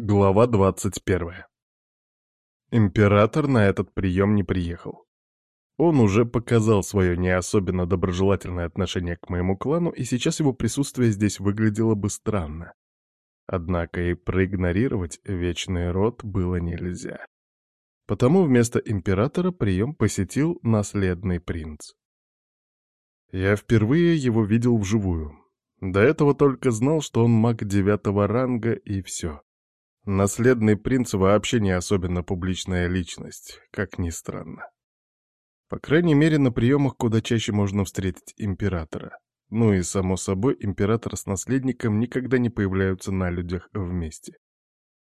Глава 21. Император на этот прием не приехал. Он уже показал свое не особенно доброжелательное отношение к моему клану, и сейчас его присутствие здесь выглядело бы странно. Однако и проигнорировать вечный род было нельзя. Потому вместо императора прием посетил наследный принц. Я впервые его видел вживую. До этого только знал, что он маг девятого ранга, и все. Наследный принц вообще не особенно публичная личность, как ни странно. По крайней мере, на приемах куда чаще можно встретить императора. Ну и, само собой, император с наследником никогда не появляются на людях вместе.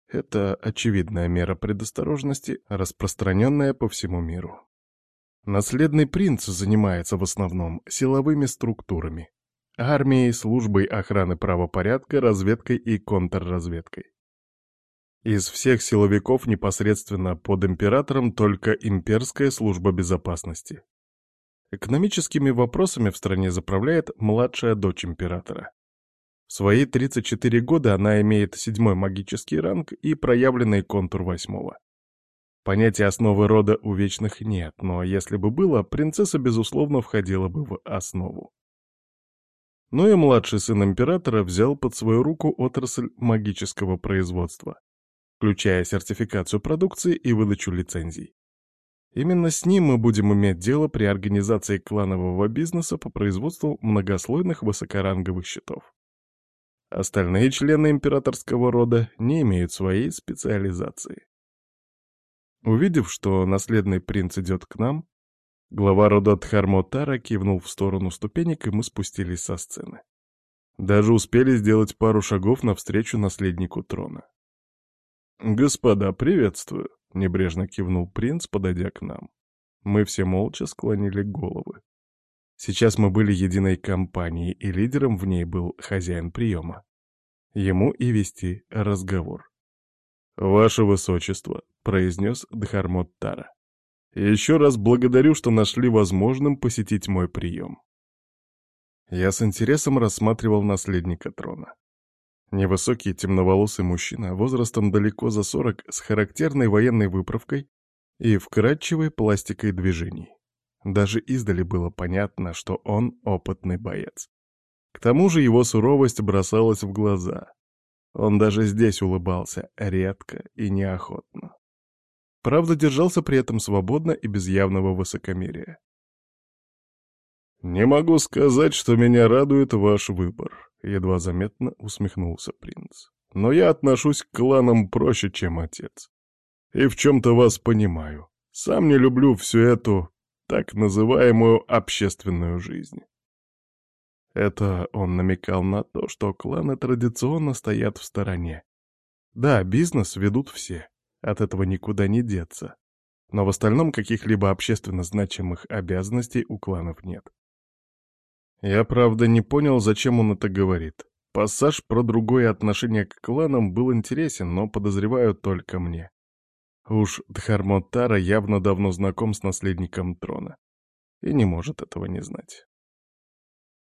Это очевидная мера предосторожности, распространенная по всему миру. Наследный принц занимается в основном силовыми структурами, армией, службой охраны правопорядка, разведкой и контрразведкой. Из всех силовиков непосредственно под императором только имперская служба безопасности. Экономическими вопросами в стране заправляет младшая дочь императора. В свои 34 года она имеет седьмой магический ранг и проявленный контур восьмого. Понятия основы рода у вечных нет, но если бы было, принцесса, безусловно, входила бы в основу. Ну и младший сын императора взял под свою руку отрасль магического производства включая сертификацию продукции и выдачу лицензий. Именно с ним мы будем иметь дело при организации кланового бизнеса по производству многослойных высокоранговых счетов. Остальные члены императорского рода не имеют своей специализации. Увидев, что наследный принц идет к нам, глава рода Дхармотара кивнул в сторону ступенек, и мы спустились со сцены. Даже успели сделать пару шагов навстречу наследнику трона. «Господа, приветствую!» — небрежно кивнул принц, подойдя к нам. Мы все молча склонили головы. Сейчас мы были единой компанией, и лидером в ней был хозяин приема. Ему и вести разговор. «Ваше Высочество», — произнес Дхармот Тара. «Еще раз благодарю, что нашли возможным посетить мой прием». Я с интересом рассматривал наследника трона. Невысокий темноволосый мужчина, возрастом далеко за сорок, с характерной военной выправкой и вкрадчивой пластикой движений. Даже издали было понятно, что он опытный боец. К тому же его суровость бросалась в глаза. Он даже здесь улыбался, редко и неохотно. Правда, держался при этом свободно и без явного высокомерия. «Не могу сказать, что меня радует ваш выбор», Едва заметно усмехнулся принц. «Но я отношусь к кланам проще, чем отец. И в чем-то вас понимаю. Сам не люблю всю эту так называемую общественную жизнь». Это он намекал на то, что кланы традиционно стоят в стороне. Да, бизнес ведут все, от этого никуда не деться. Но в остальном каких-либо общественно значимых обязанностей у кланов нет. Я, правда, не понял, зачем он это говорит. Пассаж про другое отношение к кланам был интересен, но подозреваю только мне. Уж Дхармотара явно давно знаком с наследником трона. И не может этого не знать.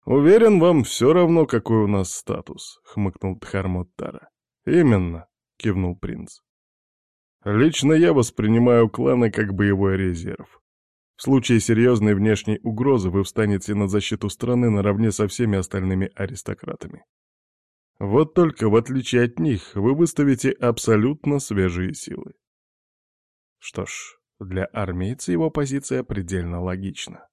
«Уверен, вам все равно, какой у нас статус», — хмыкнул Дхармотара. «Именно», — кивнул принц. «Лично я воспринимаю кланы как боевой резерв. В случае серьезной внешней угрозы вы встанете на защиту страны наравне со всеми остальными аристократами. Вот только, в отличие от них, вы выставите абсолютно свежие силы. Что ж, для армейца его позиция предельно логична.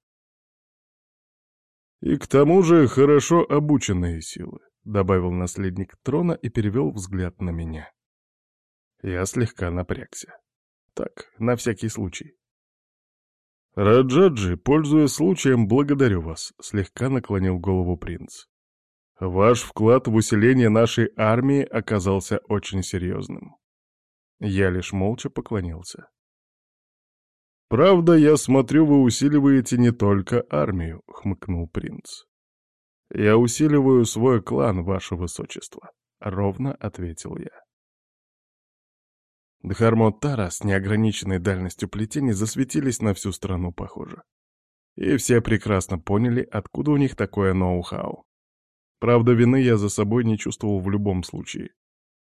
«И к тому же хорошо обученные силы», — добавил наследник трона и перевел взгляд на меня. Я слегка напрягся. Так, на всякий случай. «Раджаджи, пользуясь случаем, благодарю вас», — слегка наклонил голову принц. «Ваш вклад в усиление нашей армии оказался очень серьезным». Я лишь молча поклонился. «Правда, я смотрю, вы усиливаете не только армию», — хмыкнул принц. «Я усиливаю свой клан, ваше высочество», — ровно ответил я. Дхармоттара с неограниченной дальностью плетений засветились на всю страну, похоже. И все прекрасно поняли, откуда у них такое ноу-хау. Правда, вины я за собой не чувствовал в любом случае.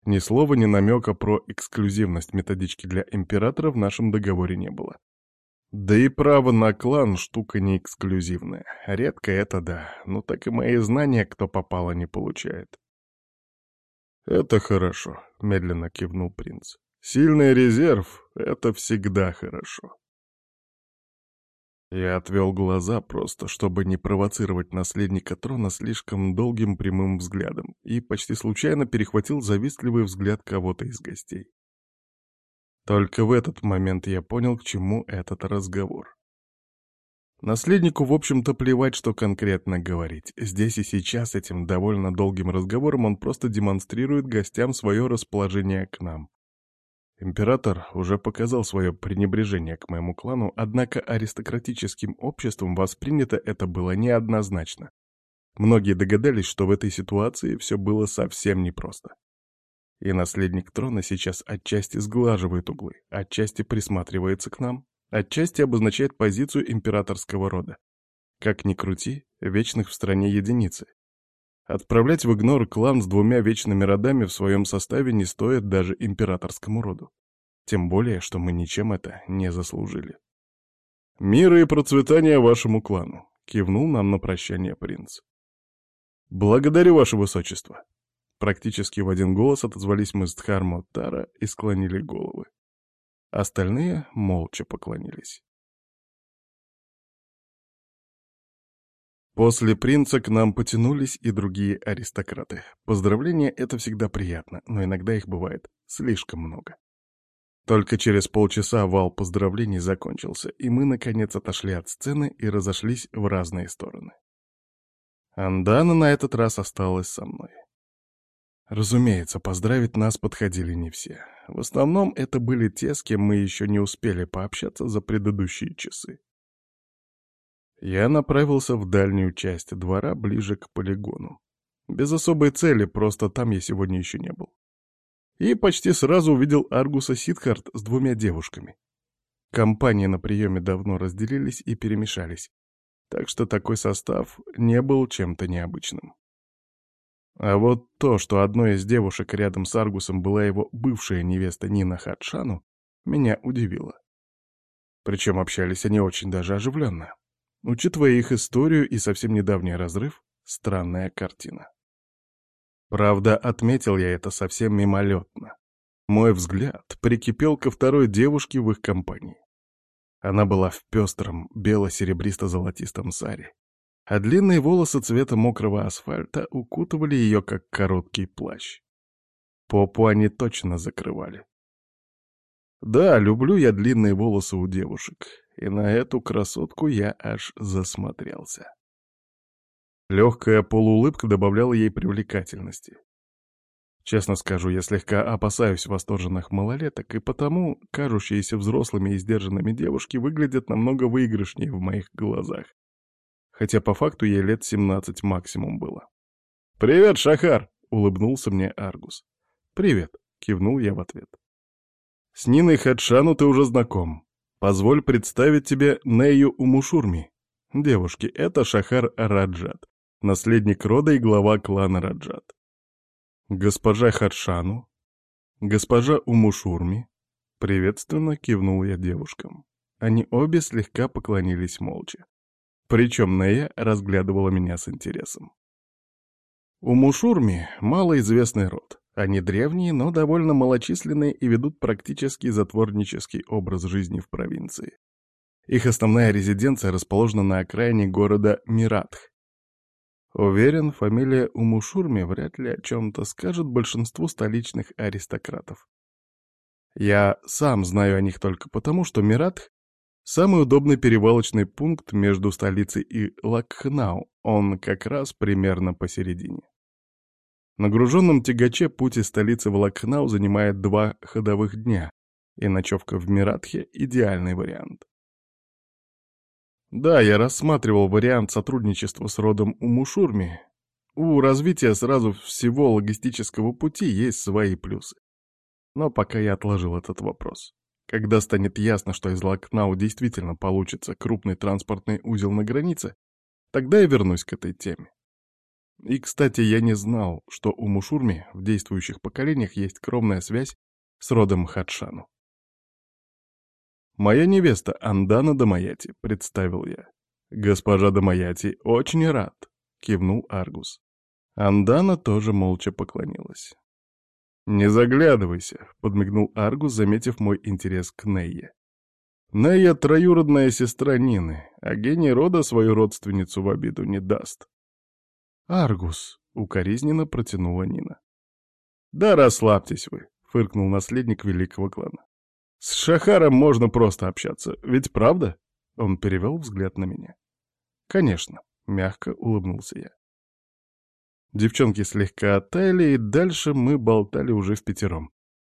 Ни слова, ни намека про эксклюзивность методички для императора в нашем договоре не было. Да и право на клан — штука не эксклюзивная. Редко это да, но так и мои знания кто попало не получает. «Это хорошо», — медленно кивнул принц. «Сильный резерв — это всегда хорошо». Я отвел глаза просто, чтобы не провоцировать наследника трона слишком долгим прямым взглядом, и почти случайно перехватил завистливый взгляд кого-то из гостей. Только в этот момент я понял, к чему этот разговор. Наследнику, в общем-то, плевать, что конкретно говорить. Здесь и сейчас этим довольно долгим разговором он просто демонстрирует гостям свое расположение к нам. Император уже показал свое пренебрежение к моему клану, однако аристократическим обществом воспринято это было неоднозначно. Многие догадались, что в этой ситуации все было совсем непросто. И наследник трона сейчас отчасти сглаживает углы, отчасти присматривается к нам, отчасти обозначает позицию императорского рода. Как ни крути, вечных в стране единицы. Отправлять в игнор клан с двумя вечными родами в своем составе не стоит даже императорскому роду. Тем более, что мы ничем это не заслужили. «Мира и процветания вашему клану!» — кивнул нам на прощание принц. «Благодарю, ваше высочество!» Практически в один голос отозвались мы с Дхармо Тара и склонили головы. Остальные молча поклонились. После принца к нам потянулись и другие аристократы. Поздравления — это всегда приятно, но иногда их бывает слишком много. Только через полчаса вал поздравлений закончился, и мы, наконец, отошли от сцены и разошлись в разные стороны. Андана на этот раз осталась со мной. Разумеется, поздравить нас подходили не все. В основном это были те, с кем мы еще не успели пообщаться за предыдущие часы. Я направился в дальнюю часть двора, ближе к полигону. Без особой цели, просто там я сегодня еще не был. И почти сразу увидел Аргуса Сидхарт с двумя девушками. Компании на приеме давно разделились и перемешались, так что такой состав не был чем-то необычным. А вот то, что одной из девушек рядом с Аргусом была его бывшая невеста Нина Хадшану, меня удивило. Причем общались они очень даже оживленно. Учитывая их историю и совсем недавний разрыв, странная картина. Правда, отметил я это совсем мимолетно. Мой взгляд прикипел ко второй девушке в их компании. Она была в пестром, бело-серебристо-золотистом саре, а длинные волосы цвета мокрого асфальта укутывали ее, как короткий плащ. Попу они точно закрывали. Да, люблю я длинные волосы у девушек, и на эту красотку я аж засмотрелся. Легкая полуулыбка добавляла ей привлекательности. Честно скажу, я слегка опасаюсь восторженных малолеток, и потому кажущиеся взрослыми и сдержанными девушки выглядят намного выигрышнее в моих глазах. Хотя по факту ей лет 17 максимум было. «Привет, Шахар!» — улыбнулся мне Аргус. «Привет!» — кивнул я в ответ. «С Ниной Хадшану ты уже знаком. Позволь представить тебе Нею Умушурми. Девушки, это Шахар Раджат, наследник рода и глава клана Раджат. Госпожа Хадшану, госпожа Умушурми. Приветственно кивнул я девушкам. Они обе слегка поклонились молча. Причем Нея разглядывала меня с интересом. Умушурми — малоизвестный род. Они древние, но довольно малочисленные и ведут практически затворнический образ жизни в провинции. Их основная резиденция расположена на окраине города Миратх. Уверен, фамилия Умушурми вряд ли о чем-то скажет большинству столичных аристократов. Я сам знаю о них только потому, что Миратх — самый удобный перевалочный пункт между столицей и Лакхнау, он как раз примерно посередине. На груженном тягаче путь из столицы в Лакхнау занимает два ходовых дня, и ночевка в Миратхе — идеальный вариант. Да, я рассматривал вариант сотрудничества с родом Умушурми. У развития сразу всего логистического пути есть свои плюсы. Но пока я отложил этот вопрос. Когда станет ясно, что из Лакнау действительно получится крупный транспортный узел на границе, тогда я вернусь к этой теме. И, кстати, я не знал, что у Мушурми в действующих поколениях есть кровная связь с родом Хадшану. «Моя невеста Андана Дамаяти», — представил я. «Госпожа Дамаяти, очень рад», — кивнул Аргус. Андана тоже молча поклонилась. «Не заглядывайся», — подмигнул Аргус, заметив мой интерес к Нейе. «Нейя — троюродная сестра Нины, а гений рода свою родственницу в обиду не даст». «Аргус», — укоризненно протянула Нина. «Да расслабьтесь вы», — фыркнул наследник великого клана. «С Шахаром можно просто общаться, ведь правда?» Он перевел взгляд на меня. «Конечно», — мягко улыбнулся я. Девчонки слегка оттаяли, и дальше мы болтали уже в пятером.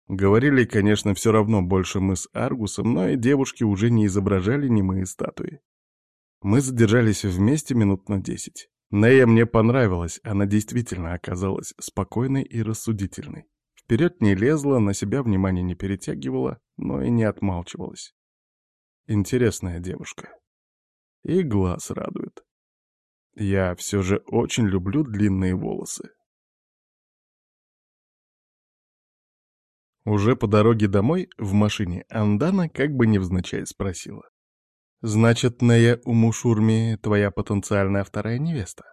Говорили, конечно, все равно больше мы с Аргусом, но и девушки уже не изображали немые статуи. Мы задержались вместе минут на десять. Нея мне понравилась, она действительно оказалась спокойной и рассудительной. Вперед не лезла, на себя внимание не перетягивала, но и не отмалчивалась. Интересная девушка. И глаз радует. Я все же очень люблю длинные волосы. Уже по дороге домой, в машине, Андана как бы невзначай спросила. «Значит, Нея Умушурми твоя потенциальная вторая невеста?»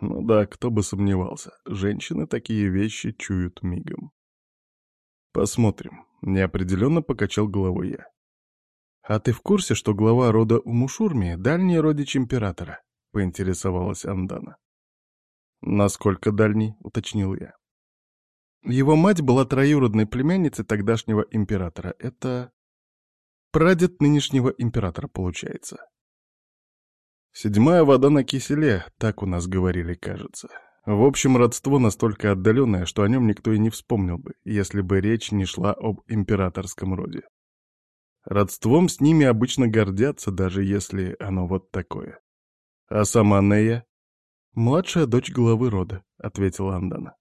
Ну да, кто бы сомневался, женщины такие вещи чуют мигом. «Посмотрим», — неопределенно покачал головой я. «А ты в курсе, что глава рода Умушурми — дальний родич императора?» — поинтересовалась Андана. «Насколько дальний?» — уточнил я. Его мать была троюродной племянницей тогдашнего императора. Это прадед нынешнего императора, получается. Седьмая вода на киселе, так у нас говорили, кажется. В общем, родство настолько отдаленное, что о нем никто и не вспомнил бы, если бы речь не шла об императорском роде. Родством с ними обычно гордятся, даже если оно вот такое. А сама Нея — младшая дочь главы рода, — ответила Андана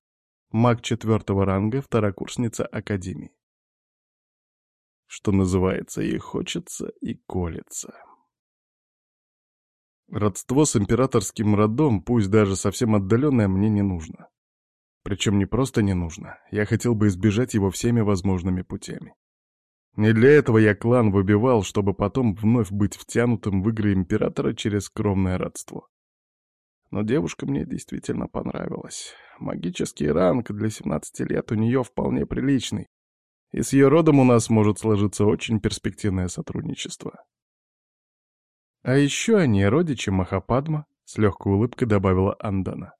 маг четвертого ранга, второкурсница Академии. Что называется, и хочется, и колется. Родство с императорским родом, пусть даже совсем отдаленное, мне не нужно. Причем не просто не нужно, я хотел бы избежать его всеми возможными путями. Не для этого я клан выбивал, чтобы потом вновь быть втянутым в игры императора через скромное родство. Но девушка мне действительно понравилась. Магический ранг для 17 лет у нее вполне приличный. И с ее родом у нас может сложиться очень перспективное сотрудничество. А еще они родичи Махападма, с легкой улыбкой добавила Андана.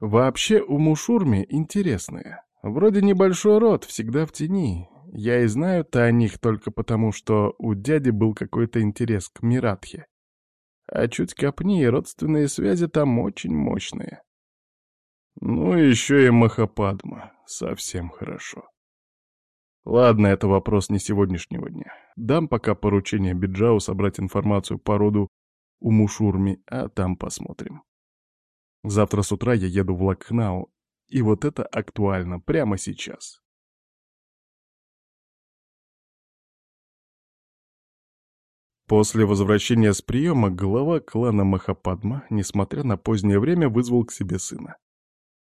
Вообще у Мушурми интересные. Вроде небольшой род, всегда в тени. Я и знаю-то о них только потому, что у дяди был какой-то интерес к Миратхе. А чуть копни, и родственные связи там очень мощные. Ну еще и Махападма. Совсем хорошо. Ладно, это вопрос не сегодняшнего дня. Дам пока поручение Биджау собрать информацию по роду у Мушурми, а там посмотрим. Завтра с утра я еду в Лакхнау, и вот это актуально прямо сейчас. После возвращения с приема глава клана Махападма, несмотря на позднее время, вызвал к себе сына.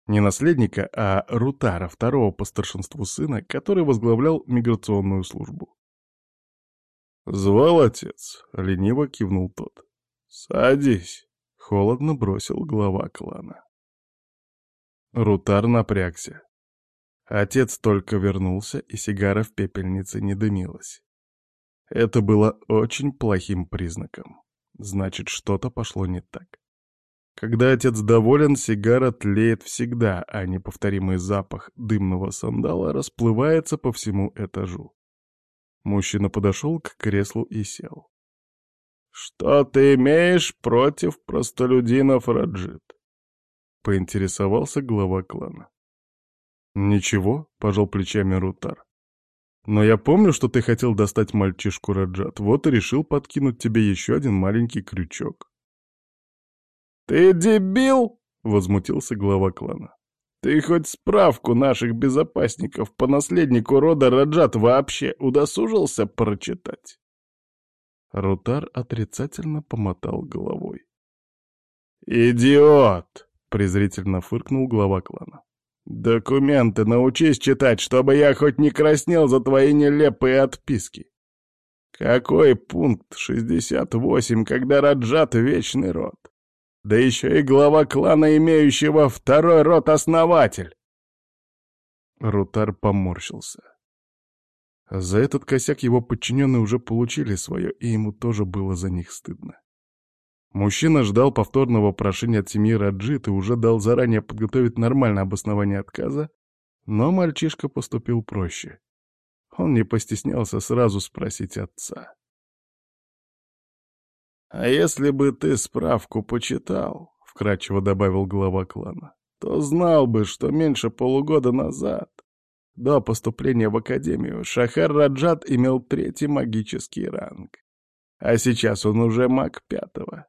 Не наследника, а Рутара, второго по старшинству сына, который возглавлял миграционную службу. «Звал отец», — лениво кивнул тот. «Садись», — холодно бросил глава клана. Рутар напрягся. Отец только вернулся, и сигара в пепельнице не дымилась. Это было очень плохим признаком. Значит, что-то пошло не так. Когда отец доволен, сигара тлеет всегда, а неповторимый запах дымного сандала расплывается по всему этажу. Мужчина подошел к креслу и сел. «Что ты имеешь против простолюдинов, Раджит?» — поинтересовался глава клана. «Ничего», — пожал плечами Рутар. «Но я помню, что ты хотел достать мальчишку Раджат, вот и решил подкинуть тебе еще один маленький крючок». «Ты дебил?» — возмутился глава клана. «Ты хоть справку наших безопасников по наследнику рода Раджат вообще удосужился прочитать?» Рутар отрицательно помотал головой. «Идиот!» —— презрительно фыркнул глава клана. «Документы научись читать, чтобы я хоть не краснел за твои нелепые отписки. Какой пункт 68, когда Раджат — вечный род? Да еще и глава клана, имеющего второй род основатель!» Рутар поморщился. За этот косяк его подчиненные уже получили свое, и ему тоже было за них стыдно. Мужчина ждал повторного прошения от семьи Раджит и уже дал заранее подготовить нормальное обоснование отказа, но мальчишка поступил проще. Он не постеснялся сразу спросить отца. «А если бы ты справку почитал», — вкратчиво добавил глава клана, «то знал бы, что меньше полугода назад, до поступления в Академию, Шахар Раджат имел третий магический ранг. А сейчас он уже маг пятого.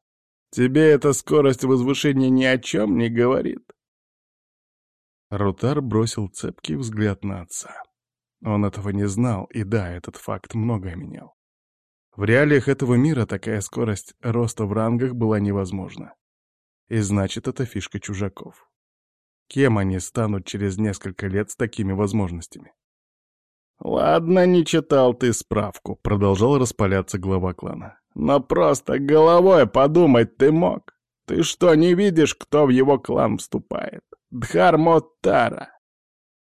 Тебе эта скорость возвышения ни о чем не говорит?» Рутар бросил цепкий взгляд на отца. Он этого не знал, и да, этот факт многое менял. В реалиях этого мира такая скорость роста в рангах была невозможна. И значит, это фишка чужаков. Кем они станут через несколько лет с такими возможностями? «Ладно, не читал ты справку», — продолжал распаляться глава клана. «Но просто головой подумать ты мог. Ты что, не видишь, кто в его клан вступает? Дхармоттара.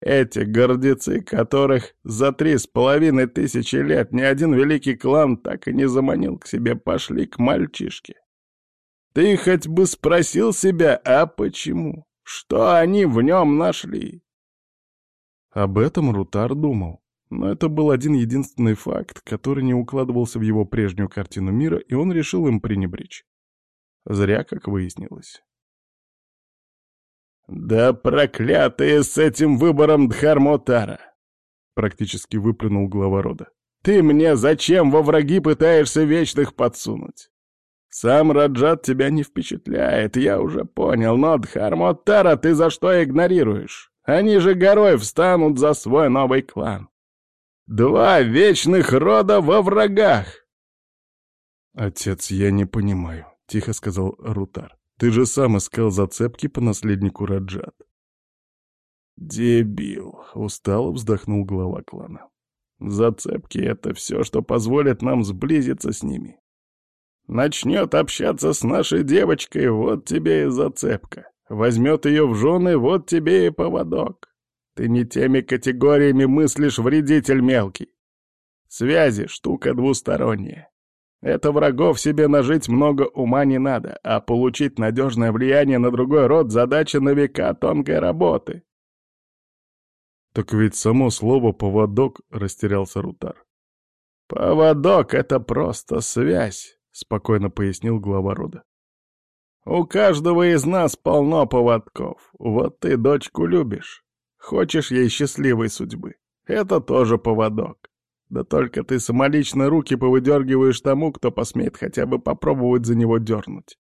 Эти гордецы, которых за три с половиной тысячи лет ни один великий клан так и не заманил к себе, пошли к мальчишке. Ты хоть бы спросил себя, а почему? Что они в нем нашли? Об этом Рутар думал, но это был один единственный факт, который не укладывался в его прежнюю картину мира, и он решил им пренебречь. Зря, как выяснилось. «Да проклятые с этим выбором Дхармотара!» Практически выплюнул глава рода. «Ты мне зачем во враги пытаешься вечных подсунуть? Сам Раджат тебя не впечатляет, я уже понял, но Дхармотара ты за что игнорируешь? Они же горой встанут за свой новый клан. Два вечных рода во врагах!» «Отец, я не понимаю», — тихо сказал Рутар. Ты же сам искал зацепки по наследнику Раджат. «Дебил!» — устало вздохнул глава клана. «Зацепки — это все, что позволит нам сблизиться с ними. Начнет общаться с нашей девочкой, вот тебе и зацепка. Возьмет ее в жены, вот тебе и поводок. Ты не теми категориями мыслишь, вредитель мелкий. Связи — штука двусторонняя. Это врагов себе нажить много ума не надо, а получить надежное влияние на другой род — задача на века тонкой работы. «Так ведь само слово «поводок» — растерялся Рутар. «Поводок — это просто связь», — спокойно пояснил глава рода. «У каждого из нас полно поводков. Вот ты дочку любишь. Хочешь ей счастливой судьбы. Это тоже поводок. Да только ты самолично руки повыдергиваешь тому, кто посмеет хотя бы попробовать за него дернуть.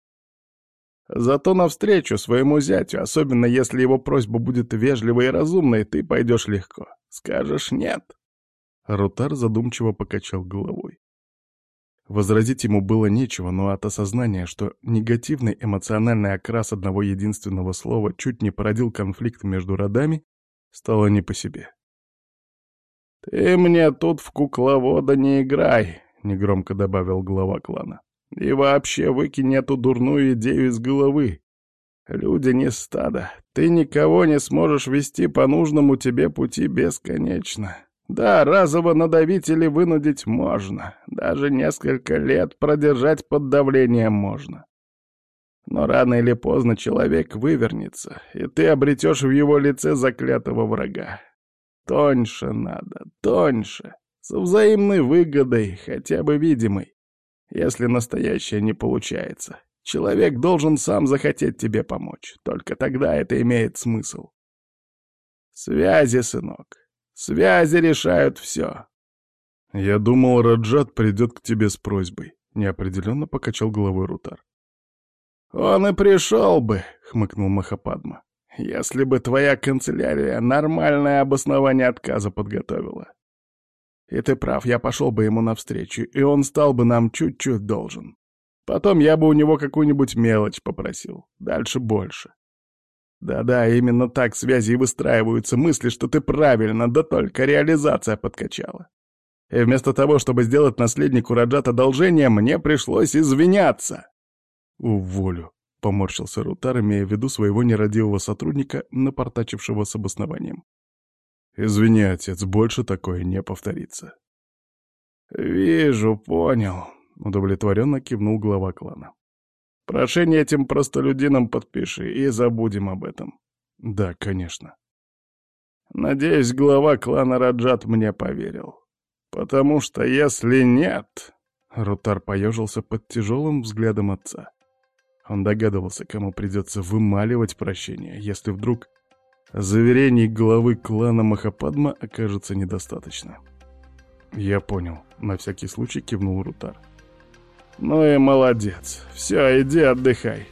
Зато навстречу своему зятю, особенно если его просьба будет вежливой и разумной, ты пойдешь легко. Скажешь «нет». Рутар задумчиво покачал головой. Возразить ему было нечего, но от осознания, что негативный эмоциональный окрас одного единственного слова чуть не породил конфликт между родами, стало не по себе. «Ты мне тут в кукловода не играй», — негромко добавил глава клана. «И вообще выкинь эту дурную идею из головы. Люди не стадо. Ты никого не сможешь вести по нужному тебе пути бесконечно. Да, разово надавить или вынудить можно. Даже несколько лет продержать под давлением можно. Но рано или поздно человек вывернется, и ты обретешь в его лице заклятого врага. Тоньше надо, тоньше, со взаимной выгодой, хотя бы видимой. Если настоящее не получается, человек должен сам захотеть тебе помочь, только тогда это имеет смысл. Связи, сынок, связи решают все. Я думал, Раджат придет к тебе с просьбой, неопределенно покачал головой Рутар. «Он и пришел бы», — хмыкнул Махападма. Если бы твоя канцелярия нормальное обоснование отказа подготовила. И ты прав, я пошел бы ему навстречу, и он стал бы нам чуть-чуть должен. Потом я бы у него какую-нибудь мелочь попросил. Дальше больше. Да-да, именно так связи и выстраиваются мысли, что ты правильно, да только реализация подкачала. И вместо того, чтобы сделать наследнику Раджат одолжение, мне пришлось извиняться. «Уволю», — поморщился Рутар, имея в виду своего нерадивого сотрудника, напортачившего с обоснованием. «Извини, отец, больше такое не повторится». «Вижу, понял», — удовлетворенно кивнул глава клана. «Прошение этим простолюдинам подпиши и забудем об этом». «Да, конечно». «Надеюсь, глава клана Раджат мне поверил. Потому что если нет...» Рутар поежился под тяжелым взглядом отца. Он догадывался, кому придется вымаливать прощение, если вдруг заверений главы клана Махападма окажется недостаточно. «Я понял», — на всякий случай кивнул Рутар. «Ну и молодец. Все, иди отдыхай.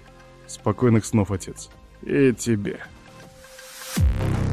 Спокойных снов, отец. И тебе». Thank you.